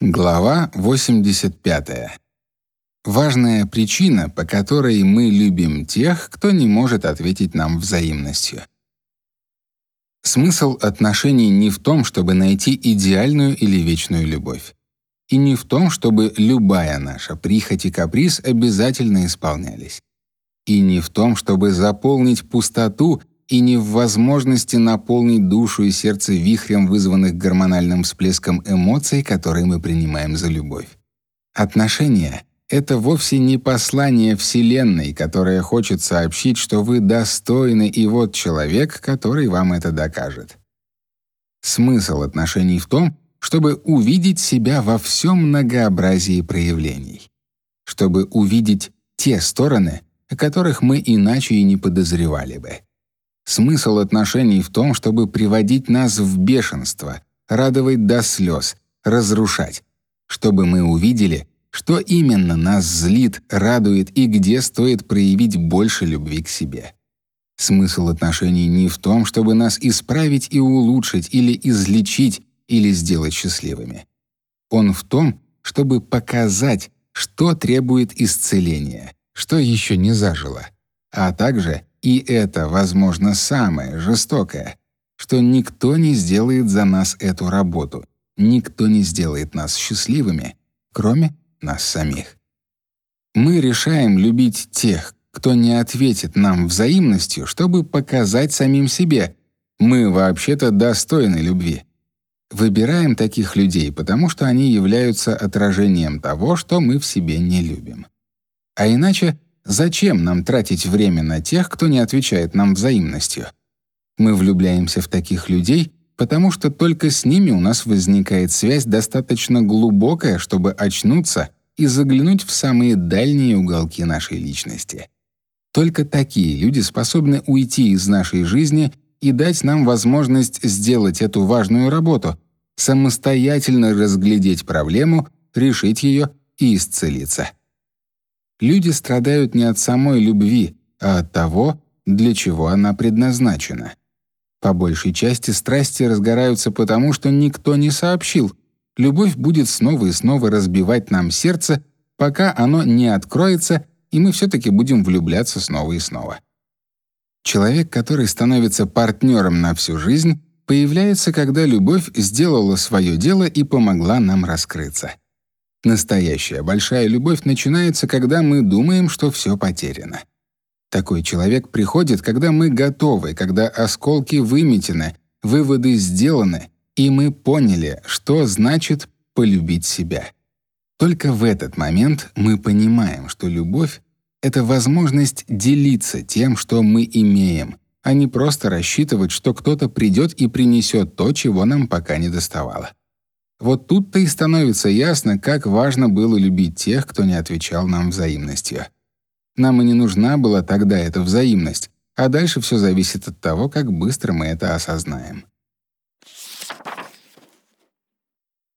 Глава 85. Важная причина, по которой мы любим тех, кто не может ответить нам взаимностью. Смысл отношений не в том, чтобы найти идеальную или вечную любовь, и не в том, чтобы любая наша прихоть и каприз обязательно исполнялись, и не в том, чтобы заполнить пустоту и не в возможности наполнить душу и сердце вихрем вызванных гормональным всплеском эмоций, которые мы принимаем за любовь. Отношения — это вовсе не послание Вселенной, которое хочет сообщить, что вы достойны, и вот человек, который вам это докажет. Смысл отношений в том, чтобы увидеть себя во всем многообразии проявлений, чтобы увидеть те стороны, о которых мы иначе и не подозревали бы. Смысл отношений в том, чтобы приводить нас в бешенство, радовать до слез, разрушать, чтобы мы увидели, что именно нас злит, радует и где стоит проявить больше любви к себе. Смысл отношений не в том, чтобы нас исправить и улучшить или излечить или сделать счастливыми. Он в том, чтобы показать, что требует исцеления, что еще не зажило, а также и это, возможно, самое жестокое, что никто не сделает за нас эту работу, никто не сделает нас счастливыми, кроме нас самих. Мы решаем любить тех, кто не ответит нам взаимностью, чтобы показать самим себе, мы вообще-то достойны любви. Выбираем таких людей, потому что они являются отражением того, что мы в себе не любим. А иначе Зачем нам тратить время на тех, кто не отвечает нам взаимностью? Мы влюбляемся в таких людей, потому что только с ними у нас возникает связь достаточно глубокая, чтобы очнуться и заглянуть в самые дальние уголки нашей личности. Только такие люди способны уйти из нашей жизни и дать нам возможность сделать эту важную работу, самостоятельно разглядеть проблему, решить ее и исцелиться. Люди страдают не от самой любви, а от того, для чего она предназначена. По большей части страсти разгораются потому, что никто не сообщил. Любовь будет снова и снова разбивать нам сердце, пока оно не откроется, и мы все таки будем влюбляться снова и снова. Человек, который становится партнером на всю жизнь, появляется, когда любовь сделала свое дело и помогла нам раскрыться. Настоящая большая любовь начинается, когда мы думаем, что все потеряно. Такой человек приходит, когда мы готовы, когда осколки выметены, выводы сделаны, и мы поняли, что значит полюбить себя. Только в этот момент мы понимаем, что любовь — это возможность делиться тем, что мы имеем, а не просто рассчитывать, что кто-то придет и принесет то, чего нам пока не доставало. Вот тут-то и становится ясно, как важно было любить тех, кто не отвечал нам взаимностью. Нам и не нужна была тогда эта взаимность, а дальше все зависит от того, как быстро мы это осознаем.